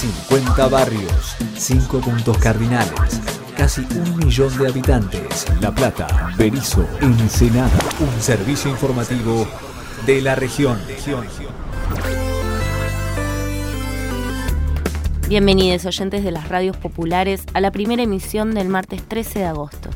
50 barrios, 5 puntos cardinales, casi un millón de habitantes. La Plata, Berizo, Ensenada. Un servicio informativo de la región. Bienvenidos oyentes de las radios populares a la primera emisión del martes 13 de agosto.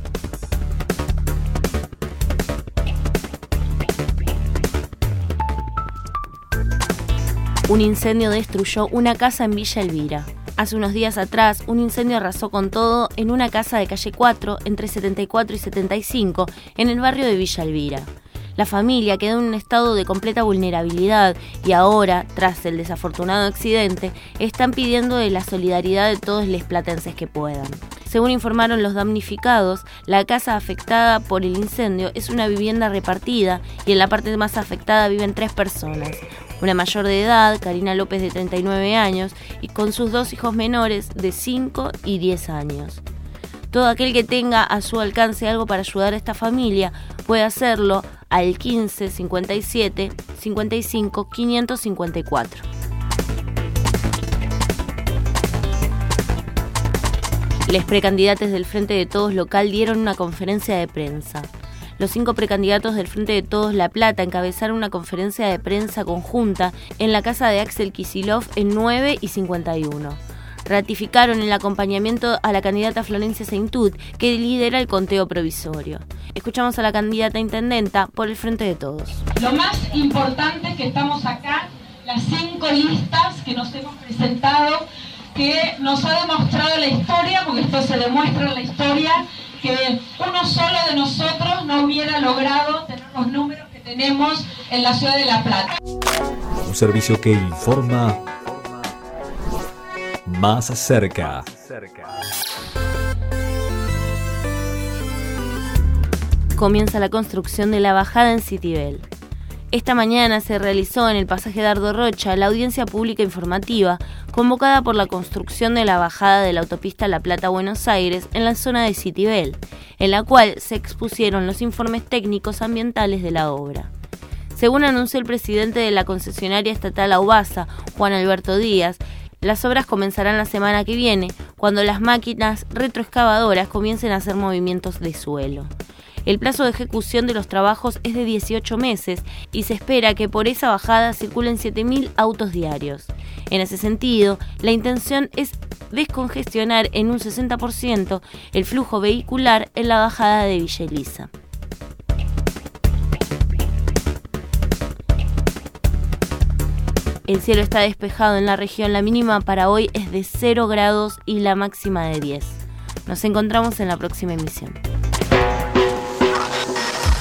Un incendio destruyó una casa en Villa Elvira. Hace unos días atrás, un incendio arrasó con todo en una casa de calle 4, entre 74 y 75, en el barrio de Villa Elvira. La familia quedó en un estado de completa vulnerabilidad y ahora, tras el desafortunado accidente, están pidiendo de la solidaridad de todos los platenses que puedan. Según informaron los damnificados, la casa afectada por el incendio es una vivienda repartida y en la parte más afectada viven tres personas. Una mayor de edad, Karina López de 39 años, y con sus dos hijos menores de 5 y 10 años. Todo aquel que tenga a su alcance algo para ayudar a esta familia puede hacerlo al 15 57 55 554. Los precandidatos del Frente de Todos local dieron una conferencia de prensa. Los cinco precandidatos del Frente de Todos La Plata encabezaron una conferencia de prensa conjunta en la casa de Axel Kisilov en 9 y 51 ratificaron el acompañamiento a la candidata Florencia Seintud, que lidera el conteo provisorio. Escuchamos a la candidata intendenta por el Frente de Todos. Lo más importante es que estamos acá, las cinco listas que nos hemos presentado, que nos ha demostrado la historia, porque esto se demuestra en la historia, que uno solo de nosotros no hubiera logrado tener los números que tenemos en la ciudad de La Plata. Un servicio que informa más cerca. Comienza la construcción de la bajada en Citibel. Esta mañana se realizó en el pasaje Dardo Rocha la audiencia pública informativa convocada por la construcción de la bajada de la autopista La Plata-Buenos Aires en la zona de Citibel, en la cual se expusieron los informes técnicos ambientales de la obra. Según anunció el presidente de la concesionaria estatal Aubasa, Juan Alberto Díaz, las obras comenzarán la semana que viene, cuando las máquinas retroexcavadoras comiencen a hacer movimientos de suelo. El plazo de ejecución de los trabajos es de 18 meses y se espera que por esa bajada circulen 7.000 autos diarios. En ese sentido, la intención es descongestionar en un 60% el flujo vehicular en la bajada de Villa Elisa. El cielo está despejado en la región, la mínima para hoy es de 0 grados y la máxima de 10. Nos encontramos en la próxima emisión